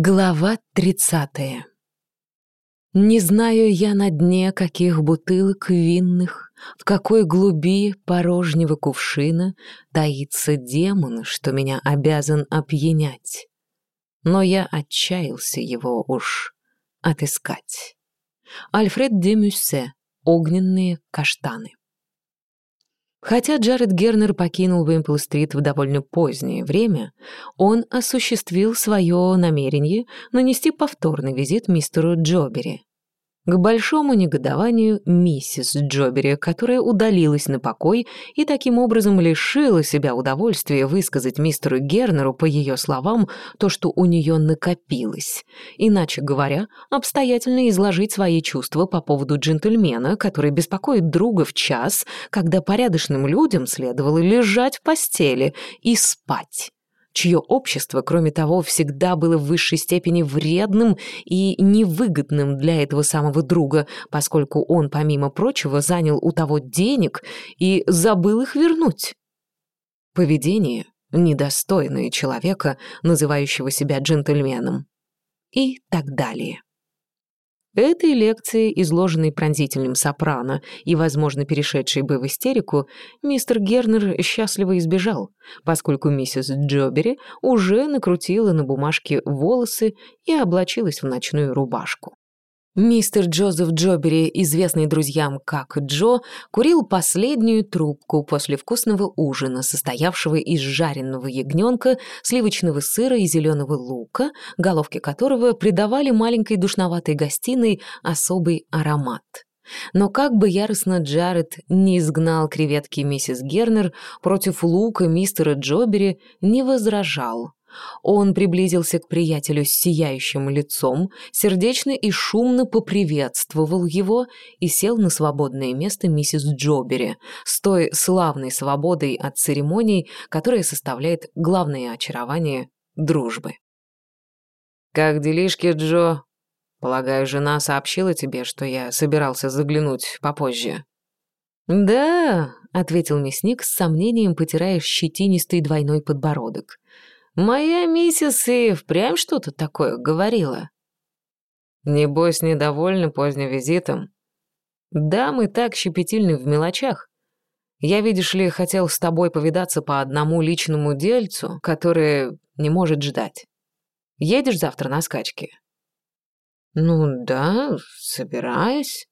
Глава тридцатая. Не знаю я на дне каких бутылок винных, В какой глуби порожнего кувшина Таится демон, что меня обязан опьянять. Но я отчаялся его уж отыскать. Альфред де Мюссе «Огненные каштаны». Хотя Джаред Гернер покинул Вимпл-стрит в довольно позднее время, он осуществил свое намерение нанести повторный визит мистеру Джобери. К большому негодованию миссис Джобери, которая удалилась на покой и таким образом лишила себя удовольствия высказать мистеру Гернеру, по ее словам, то, что у нее накопилось. Иначе говоря, обстоятельно изложить свои чувства по поводу джентльмена, который беспокоит друга в час, когда порядочным людям следовало лежать в постели и спать чье общество, кроме того, всегда было в высшей степени вредным и невыгодным для этого самого друга, поскольку он, помимо прочего, занял у того денег и забыл их вернуть. Поведение, недостойное человека, называющего себя джентльменом. И так далее. Этой лекции, изложенной пронзительным сопрано и, возможно, перешедшей бы в истерику, мистер Гернер счастливо избежал, поскольку миссис Джобери уже накрутила на бумажке волосы и облачилась в ночную рубашку. Мистер Джозеф Джобери, известный друзьям как Джо, курил последнюю трубку после вкусного ужина, состоявшего из жареного ягненка, сливочного сыра и зеленого лука, головки которого придавали маленькой душноватой гостиной особый аромат. Но как бы яростно Джаред не изгнал креветки миссис Гернер, против лука мистера Джобери не возражал. Он приблизился к приятелю с сияющим лицом, сердечно и шумно поприветствовал его и сел на свободное место миссис Джобери с той славной свободой от церемоний, которая составляет главное очарование дружбы. «Как делишки, Джо? Полагаю, жена сообщила тебе, что я собирался заглянуть попозже». «Да», — ответил мясник с сомнением, потирая щетинистый двойной подбородок. Моя миссис и впрямь что-то такое говорила. Небось, недовольны поздним визитом. Да, мы так щепетильны в мелочах. Я, видишь ли, хотел с тобой повидаться по одному личному дельцу, которое не может ждать. Едешь завтра на скачки? Ну да, собираюсь.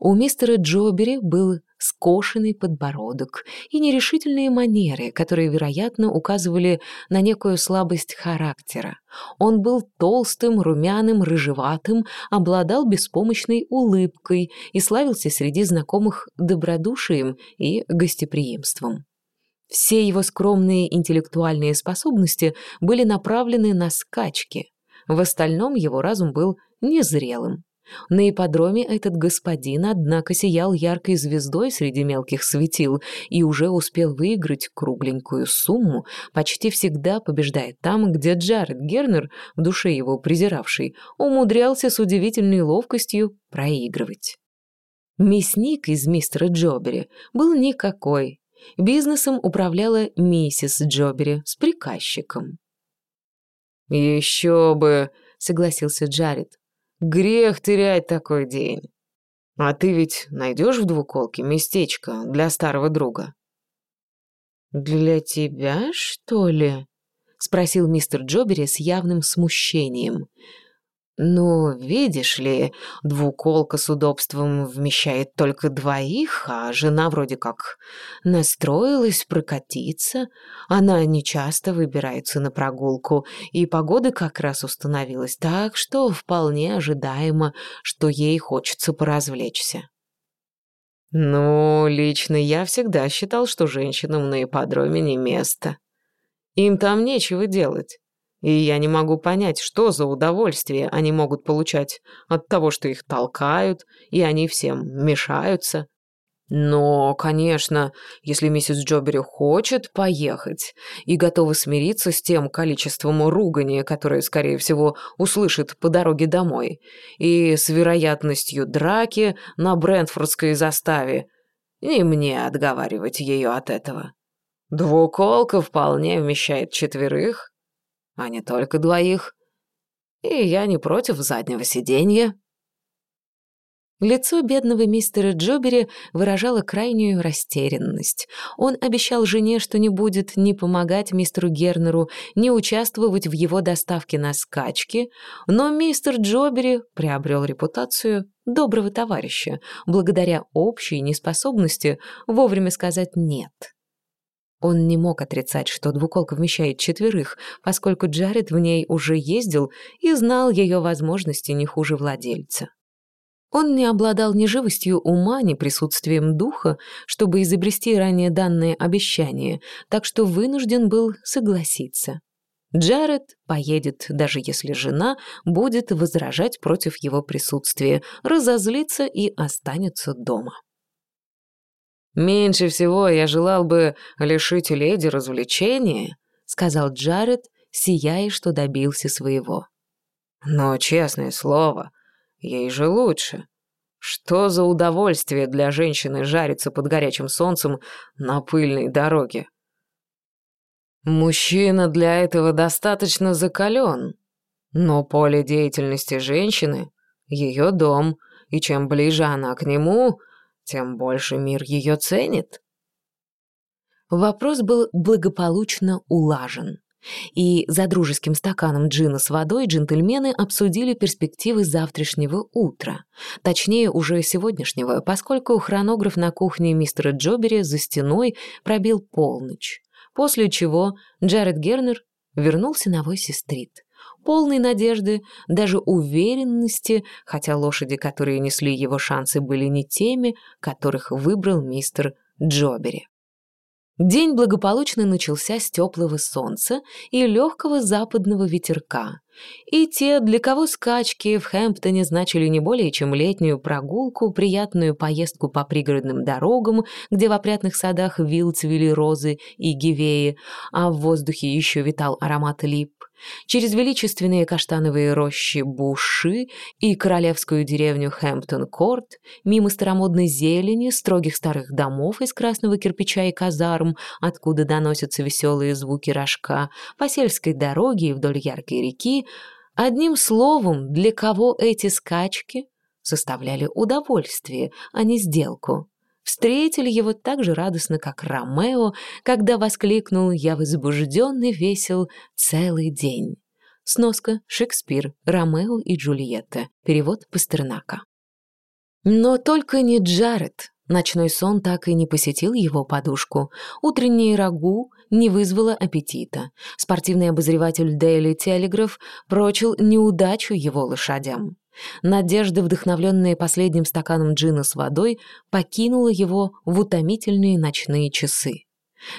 У мистера Джобери был скошенный подбородок и нерешительные манеры, которые, вероятно, указывали на некую слабость характера. Он был толстым, румяным, рыжеватым, обладал беспомощной улыбкой и славился среди знакомых добродушием и гостеприимством. Все его скромные интеллектуальные способности были направлены на скачки. В остальном его разум был незрелым. На ипподроме этот господин, однако, сиял яркой звездой среди мелких светил и уже успел выиграть кругленькую сумму, почти всегда побеждая там, где Джаред Гернер, в душе его презиравший, умудрялся с удивительной ловкостью проигрывать. Мясник из мистера Джобери был никакой. Бизнесом управляла миссис Джобери с приказчиком. «Еще бы!» — согласился Джаред. Грех терять такой день. А ты ведь найдешь в двуколке местечко для старого друга? Для тебя, что ли? Спросил мистер Джобери с явным смущением. «Ну, видишь ли, двуколка с удобством вмещает только двоих, а жена вроде как настроилась прокатиться. Она нечасто выбирается на прогулку, и погода как раз установилась, так что вполне ожидаемо, что ей хочется поразвлечься». «Ну, лично я всегда считал, что женщинам на ипподроме не место. Им там нечего делать». И я не могу понять, что за удовольствие они могут получать от того, что их толкают, и они всем мешаются. Но, конечно, если миссис Джобери хочет поехать и готова смириться с тем количеством ругани, которое, скорее всего, услышит по дороге домой, и с вероятностью драки на Брентфордской заставе, не мне отговаривать ее от этого. Двуколка вполне вмещает четверых, а не только двоих. и я не против заднего сиденья». Лицо бедного мистера Джобери выражало крайнюю растерянность. Он обещал жене, что не будет ни помогать мистеру Гернеру, ни участвовать в его доставке на скачки, но мистер Джобери приобрел репутацию доброго товарища, благодаря общей неспособности вовремя сказать «нет». Он не мог отрицать, что двуколка вмещает четверых, поскольку Джаред в ней уже ездил и знал ее возможности не хуже владельца. Он не обладал ни живостью ума, ни присутствием духа, чтобы изобрести ранее данное обещание, так что вынужден был согласиться. Джаред поедет, даже если жена будет возражать против его присутствия, разозлится и останется дома. «Меньше всего я желал бы лишить леди развлечения», — сказал Джаред, сияя, что добился своего. «Но, честное слово, Ей же лучше. Что за удовольствие для женщины жариться под горячим солнцем на пыльной дороге? Мужчина для этого достаточно закален, но поле деятельности женщины — ее дом, и чем ближе она к нему, тем больше мир ее ценит. Вопрос был благополучно улажен и за дружеским стаканом джина с водой джентльмены обсудили перспективы завтрашнего утра. Точнее, уже сегодняшнего, поскольку хронограф на кухне мистера Джобери за стеной пробил полночь. После чего Джаред Гернер вернулся на Войси-стрит. Полной надежды, даже уверенности, хотя лошади, которые несли его шансы, были не теми, которых выбрал мистер Джобери. День благополучно начался с теплого солнца и легкого западного ветерка. И те, для кого скачки в Хэмптоне значили не более чем летнюю прогулку, приятную поездку по пригородным дорогам, где в опрятных садах вил цвели розы и гивеи, а в воздухе еще витал аромат лип, через величественные каштановые рощи Буши и королевскую деревню Хэмптон-Корт, мимо старомодной зелени, строгих старых домов из красного кирпича и казарм, откуда доносятся веселые звуки рожка, по сельской дороге и вдоль яркой реки, одним словом, для кого эти скачки составляли удовольствие, а не сделку встретили его так же радостно, как Ромео, когда воскликнул «Я возбужденный весел целый день». Сноска Шекспир, Ромео и Джульетта. Перевод Пастернака. Но только не Джаред. Ночной сон так и не посетил его подушку. Утреннее рагу не вызвало аппетита. Спортивный обозреватель Daily Telegraph прочил неудачу его лошадям. Надежда, вдохновленная последним стаканом джина с водой, покинула его в утомительные ночные часы.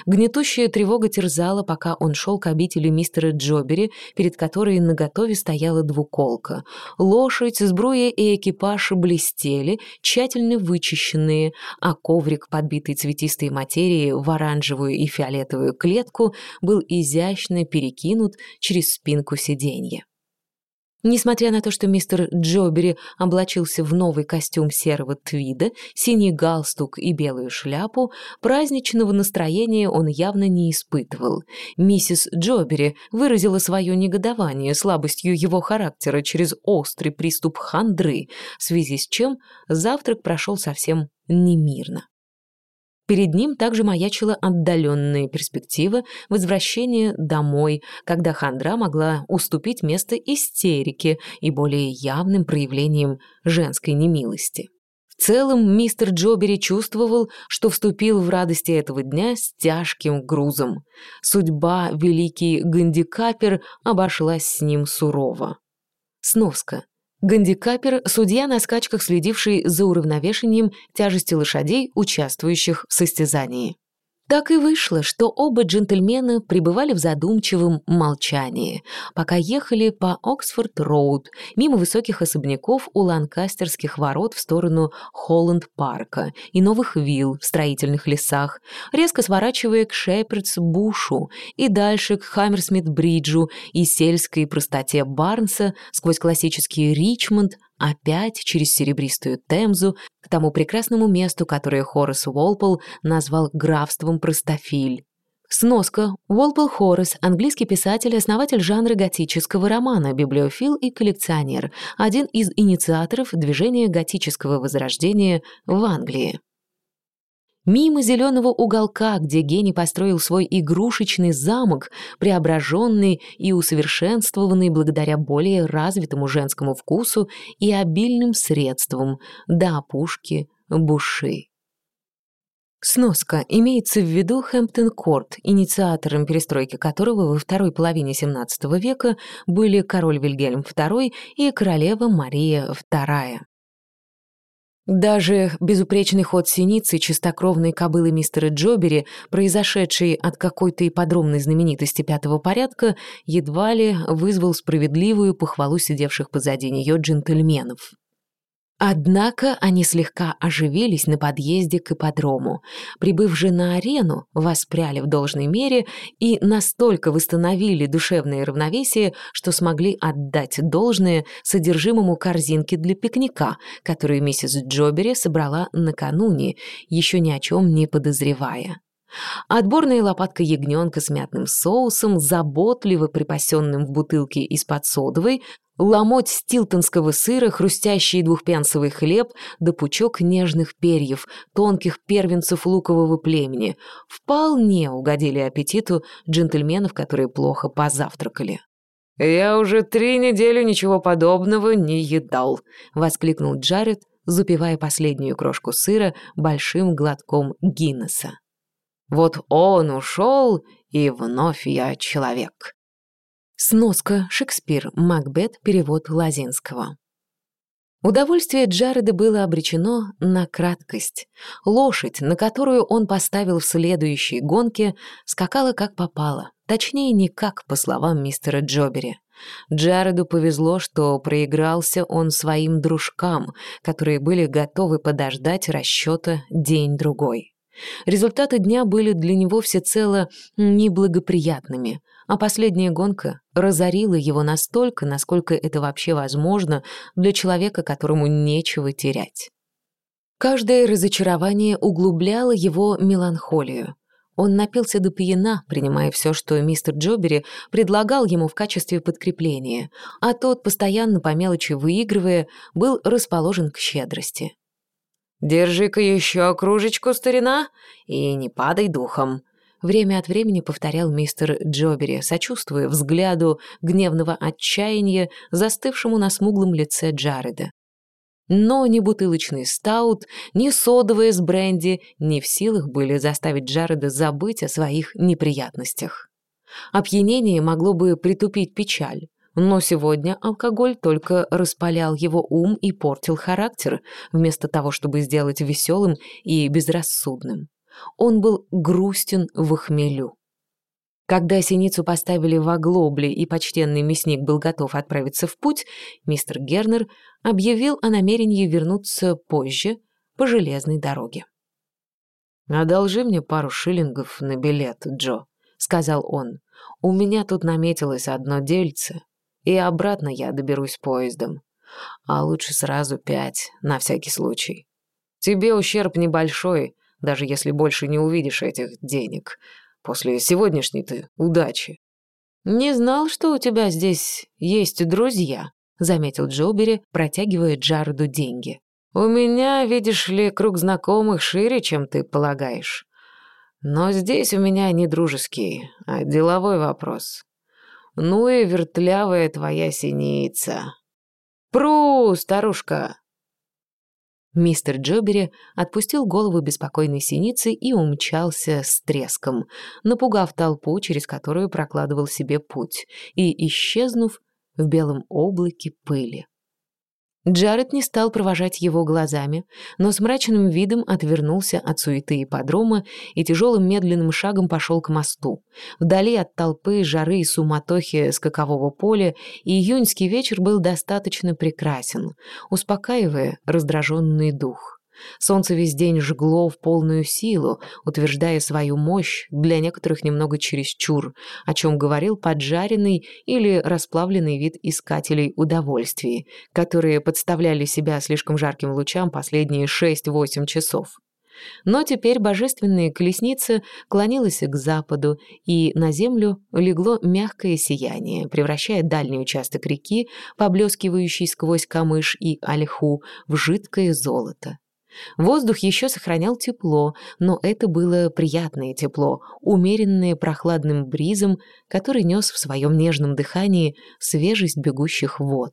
Гнетущая тревога терзала, пока он шел к обители мистера Джобери, перед которой наготове стояла двуколка. Лошадь, сбруя и экипаж блестели, тщательно вычищенные, а коврик, подбитый цветистой материей в оранжевую и фиолетовую клетку, был изящно перекинут через спинку сиденья. Несмотря на то, что мистер Джобери облачился в новый костюм серого твида, синий галстук и белую шляпу, праздничного настроения он явно не испытывал. Миссис Джобери выразила свое негодование слабостью его характера через острый приступ хандры, в связи с чем завтрак прошел совсем немирно. Перед ним также маячила отдаленная перспектива возвращения домой, когда хандра могла уступить место истерике и более явным проявлениям женской немилости. В целом, мистер Джобери чувствовал, что вступил в радости этого дня с тяжким грузом. Судьба, великий гандикапер, обошлась с ним сурово. Сноска. Гандикапер – судья на скачках, следивший за уравновешением тяжести лошадей, участвующих в состязании. Так и вышло, что оба джентльмена пребывали в задумчивом молчании, пока ехали по Оксфорд-Роуд, мимо высоких особняков у Ланкастерских ворот в сторону Холланд-парка и новых вилл в строительных лесах, резко сворачивая к Шепердс-Бушу и дальше к Хаммерсмит-Бриджу и сельской простоте Барнса сквозь классический Ричмонд, опять через серебристую Темзу к тому прекрасному месту, которое Хорас Уолпол назвал графством Простофиль, Сноска. Уолпол Хоррес, английский писатель, основатель жанра готического романа, библиофил и коллекционер, один из инициаторов движения готического возрождения в Англии. Мимо зеленого уголка, где гений построил свой игрушечный замок, преображенный и усовершенствованный благодаря более развитому женскому вкусу и обильным средствам, до опушки Буши. Сноска. Имеется в виду Хэмптон-Корт, инициатором перестройки которого во второй половине XVII века были король Вильгельм II и королева Мария II. Даже безупречный ход синицы чистокровной кобылы мистера Джобери, произошедший от какой-то ипподромной знаменитости пятого порядка, едва ли вызвал справедливую похвалу сидевших позади нее джентльменов. Однако они слегка оживились на подъезде к ипподрому. Прибыв же на арену, воспряли в должной мере и настолько восстановили душевное равновесие, что смогли отдать должное содержимому корзинки для пикника, которую миссис Джобери собрала накануне, еще ни о чем не подозревая. Отборная лопатка ягненка с мятным соусом, заботливо припасенным в бутылке из-под содовой, ломоть стилтонского сыра, хрустящий двухпенсовый хлеб да пучок нежных перьев, тонких первенцев лукового племени, вполне угодили аппетиту джентльменов, которые плохо позавтракали. «Я уже три недели ничего подобного не едал», — воскликнул Джаред, запивая последнюю крошку сыра большим глотком Гиннесса. «Вот он ушел, и вновь я человек». Сноска Шекспир, Макбет, перевод Лазинского. Удовольствие Джареда было обречено на краткость. Лошадь, на которую он поставил в следующей гонке, скакала как попало, точнее, никак, по словам мистера Джобери. Джареду повезло, что проигрался он своим дружкам, которые были готовы подождать расчета день-другой. Результаты дня были для него всецело неблагоприятными, а последняя гонка разорила его настолько, насколько это вообще возможно для человека, которому нечего терять. Каждое разочарование углубляло его меланхолию. Он напился до пьяна, принимая все, что мистер Джобери предлагал ему в качестве подкрепления, а тот, постоянно по мелочи выигрывая, был расположен к щедрости. «Держи-ка еще кружечку, старина, и не падай духом», время от времени повторял мистер Джобери, сочувствуя взгляду гневного отчаяния, застывшему на смуглом лице Джареда. Но ни бутылочный стаут, ни содовые с бренди не в силах были заставить Джареда забыть о своих неприятностях. Опьянение могло бы притупить печаль, но сегодня алкоголь только распалял его ум и портил характер, вместо того, чтобы сделать веселым и безрассудным. Он был грустен в хмелю. Когда синицу поставили в оглобли и почтенный мясник был готов отправиться в путь, мистер Гернер объявил о намерении вернуться позже по железной дороге. «Одолжи мне пару шиллингов на билет, Джо», — сказал он. «У меня тут наметилось одно дельце, и обратно я доберусь поездом. А лучше сразу пять, на всякий случай. Тебе ущерб небольшой, даже если больше не увидишь этих денег. После сегодняшней ты удачи. «Не знал, что у тебя здесь есть друзья», — заметил Джобери, протягивая Джареду деньги. «У меня, видишь ли, круг знакомых шире, чем ты полагаешь. Но здесь у меня не дружеский, а деловой вопрос. Ну и вертлявая твоя синица. Пру, старушка!» Мистер Джобери отпустил голову беспокойной синицы и умчался с треском, напугав толпу, через которую прокладывал себе путь, и исчезнув в белом облаке пыли. Джаред не стал провожать его глазами, но с мрачным видом отвернулся от суеты ипподрома и тяжелым медленным шагом пошел к мосту. Вдали от толпы, жары и суматохи скакового поля июньский вечер был достаточно прекрасен, успокаивая раздраженный дух. Солнце весь день жгло в полную силу, утверждая свою мощь, для некоторых немного чересчур, о чем говорил поджаренный или расплавленный вид искателей удовольствий, которые подставляли себя слишком жарким лучам последние 6-8 часов. Но теперь божественная колесница клонилась к западу, и на землю легло мягкое сияние, превращая дальний участок реки, поблескивающий сквозь камыш и ольху, в жидкое золото. Воздух еще сохранял тепло, но это было приятное тепло, умеренное прохладным бризом, который нес в своем нежном дыхании свежесть бегущих вод.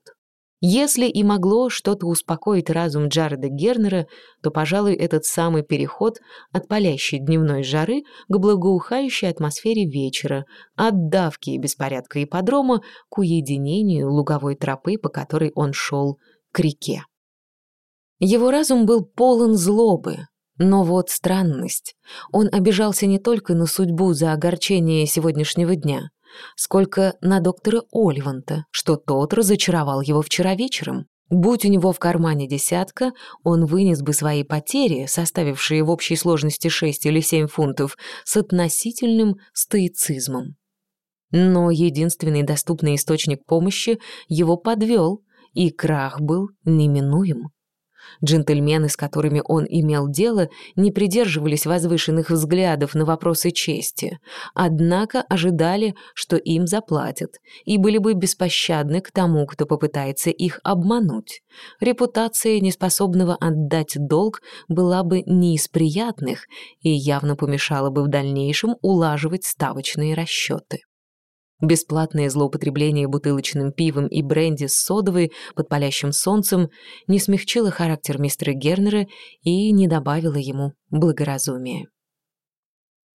Если и могло что-то успокоить разум Джареда Гернера, то, пожалуй, этот самый переход от палящей дневной жары к благоухающей атмосфере вечера, от давки и беспорядка ипподрома к уединению луговой тропы, по которой он шел к реке. Его разум был полон злобы, но вот странность. Он обижался не только на судьбу за огорчение сегодняшнего дня, сколько на доктора Оливанта, что тот разочаровал его вчера вечером. Будь у него в кармане десятка, он вынес бы свои потери, составившие в общей сложности 6 или 7 фунтов, с относительным стоицизмом. Но единственный доступный источник помощи его подвел, и крах был неминуем. Джентльмены, с которыми он имел дело, не придерживались возвышенных взглядов на вопросы чести, однако ожидали, что им заплатят, и были бы беспощадны к тому, кто попытается их обмануть. Репутация неспособного отдать долг была бы не из приятных и явно помешала бы в дальнейшем улаживать ставочные расчеты. Бесплатное злоупотребление бутылочным пивом и бренди с содовой под палящим солнцем не смягчило характер мистера Гернера и не добавило ему благоразумия.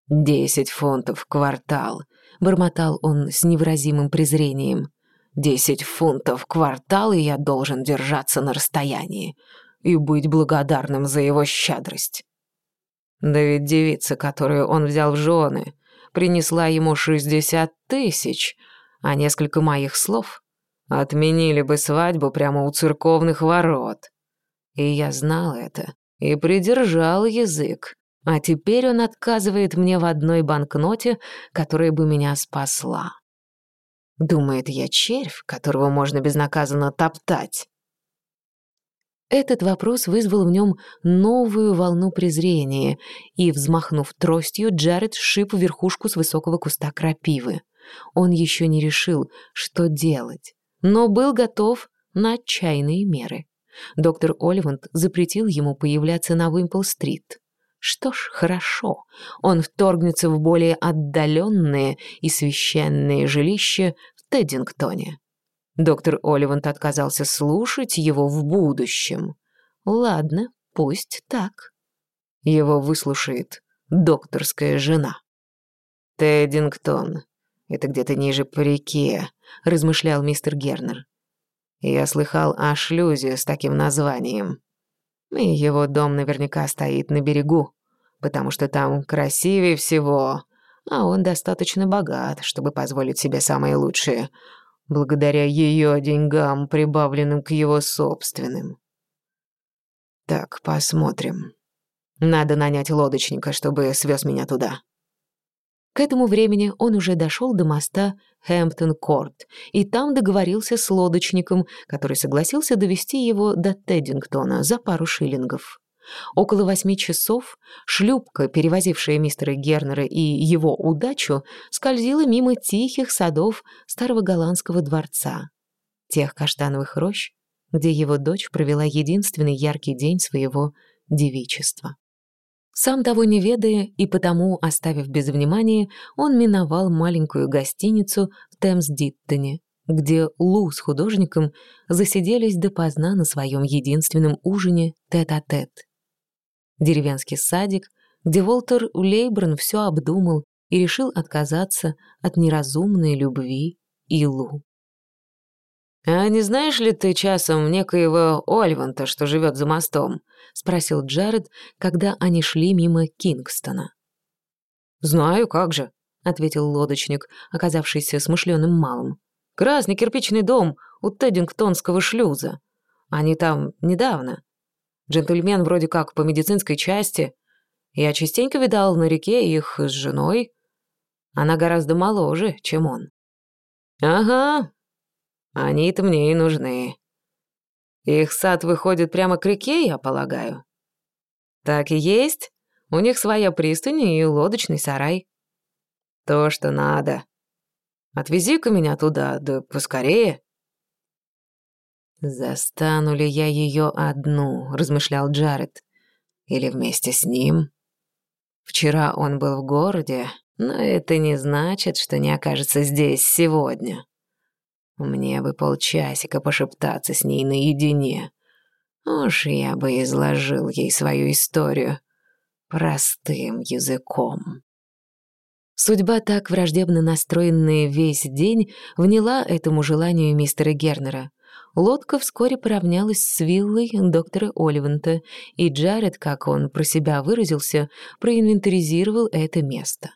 «Десять фунтов в квартал», — бормотал он с невыразимым презрением. «Десять фунтов в квартал, и я должен держаться на расстоянии и быть благодарным за его щедрость». Да ведь девица, которую он взял в жены, принесла ему шестьдесят тысяч, а несколько моих слов отменили бы свадьбу прямо у церковных ворот. И я знал это и придержал язык, а теперь он отказывает мне в одной банкноте, которая бы меня спасла. Думает, я червь, которого можно безнаказанно топтать. Этот вопрос вызвал в нем новую волну презрения, и, взмахнув тростью, Джаред сшиб верхушку с высокого куста крапивы. Он еще не решил, что делать, но был готов на отчаянные меры. Доктор Оливанд запретил ему появляться на Уимпл-стрит. Что ж, хорошо, он вторгнется в более отдаленные и священные жилища в Теддингтоне. Доктор Оливант отказался слушать его в будущем. Ладно, пусть так. Его выслушает докторская жена. «Теддингтон, это где-то ниже по реке», — размышлял мистер Гернер. «Я слыхал о шлюзе с таким названием. И его дом наверняка стоит на берегу, потому что там красивее всего, а он достаточно богат, чтобы позволить себе самое лучшее — благодаря ее деньгам, прибавленным к его собственным. Так, посмотрим. Надо нанять лодочника, чтобы свез меня туда. К этому времени он уже дошел до моста Хэмптон-Корт, и там договорился с лодочником, который согласился довести его до Теддингтона за пару шиллингов. Около восьми часов шлюпка, перевозившая мистера Гернера и его удачу, скользила мимо тихих садов старого голландского дворца, тех каштановых рощ, где его дочь провела единственный яркий день своего девичества. Сам того не ведая и потому, оставив без внимания, он миновал маленькую гостиницу в Темс-Диттоне, где Лу с художником засиделись допоздна на своем единственном ужине тет-а-тет. -тет деревенский садик, где Волтер Лейбран все обдумал и решил отказаться от неразумной любви Илу. «А не знаешь ли ты часом некоего Ольванта, что живет за мостом?» — спросил Джаред, когда они шли мимо Кингстона. «Знаю, как же», — ответил лодочник, оказавшийся смышленым малым. «Красный кирпичный дом у Теддингтонского шлюза. Они там недавно. Джентльмен вроде как по медицинской части. Я частенько видал на реке их с женой. Она гораздо моложе, чем он. Ага, они-то мне и нужны. Их сад выходит прямо к реке, я полагаю. Так и есть? У них своя пристань и лодочный сарай. То, что надо. Отвези-ка меня туда, да поскорее. «Застану ли я ее одну?» — размышлял Джаред. «Или вместе с ним?» Вчера он был в городе, но это не значит, что не окажется здесь сегодня. Мне бы полчасика пошептаться с ней наедине. Уж я бы изложил ей свою историю простым языком. Судьба, так враждебно настроенная весь день, вняла этому желанию мистера Гернера. Лодка вскоре поравнялась с виллой доктора Оливанта, и Джаред, как он про себя выразился, проинвентаризировал это место.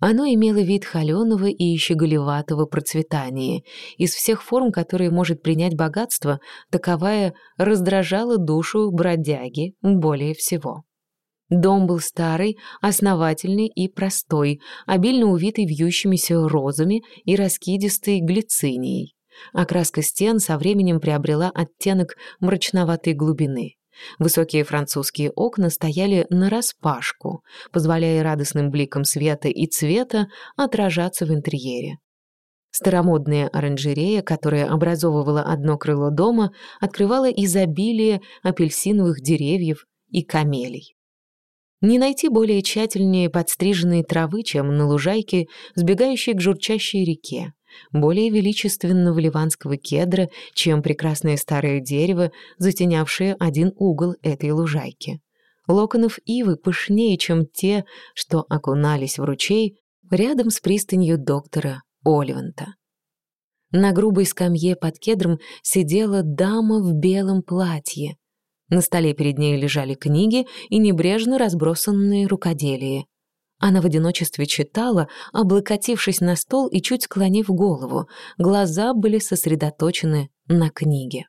Оно имело вид холёного и щеголеватого процветания. Из всех форм, которые может принять богатство, таковая раздражала душу бродяги более всего. Дом был старый, основательный и простой, обильно увитый вьющимися розами и раскидистой глицинией. Окраска стен со временем приобрела оттенок мрачноватой глубины. Высокие французские окна стояли нараспашку, позволяя радостным бликам света и цвета отражаться в интерьере. Старомодная оранжерея, которая образовывала одно крыло дома, открывала изобилие апельсиновых деревьев и камелий. Не найти более тщательнее подстриженные травы, чем на лужайке, сбегающей к журчащей реке более величественного ливанского кедра, чем прекрасное старое дерево, затенявшее один угол этой лужайки. Локонов ивы пышнее, чем те, что окунались в ручей рядом с пристанью доктора Оливанта. На грубой скамье под кедром сидела дама в белом платье. На столе перед ней лежали книги и небрежно разбросанные рукоделия. Она в одиночестве читала, облокотившись на стол и чуть склонив голову. Глаза были сосредоточены на книге.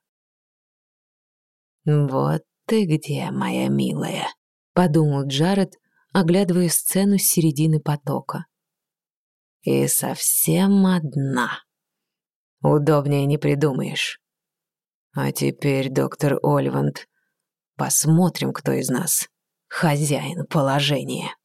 «Вот ты где, моя милая», — подумал Джаред, оглядывая сцену с середины потока. «И совсем одна. Удобнее не придумаешь. А теперь, доктор Ольванд, посмотрим, кто из нас хозяин положения».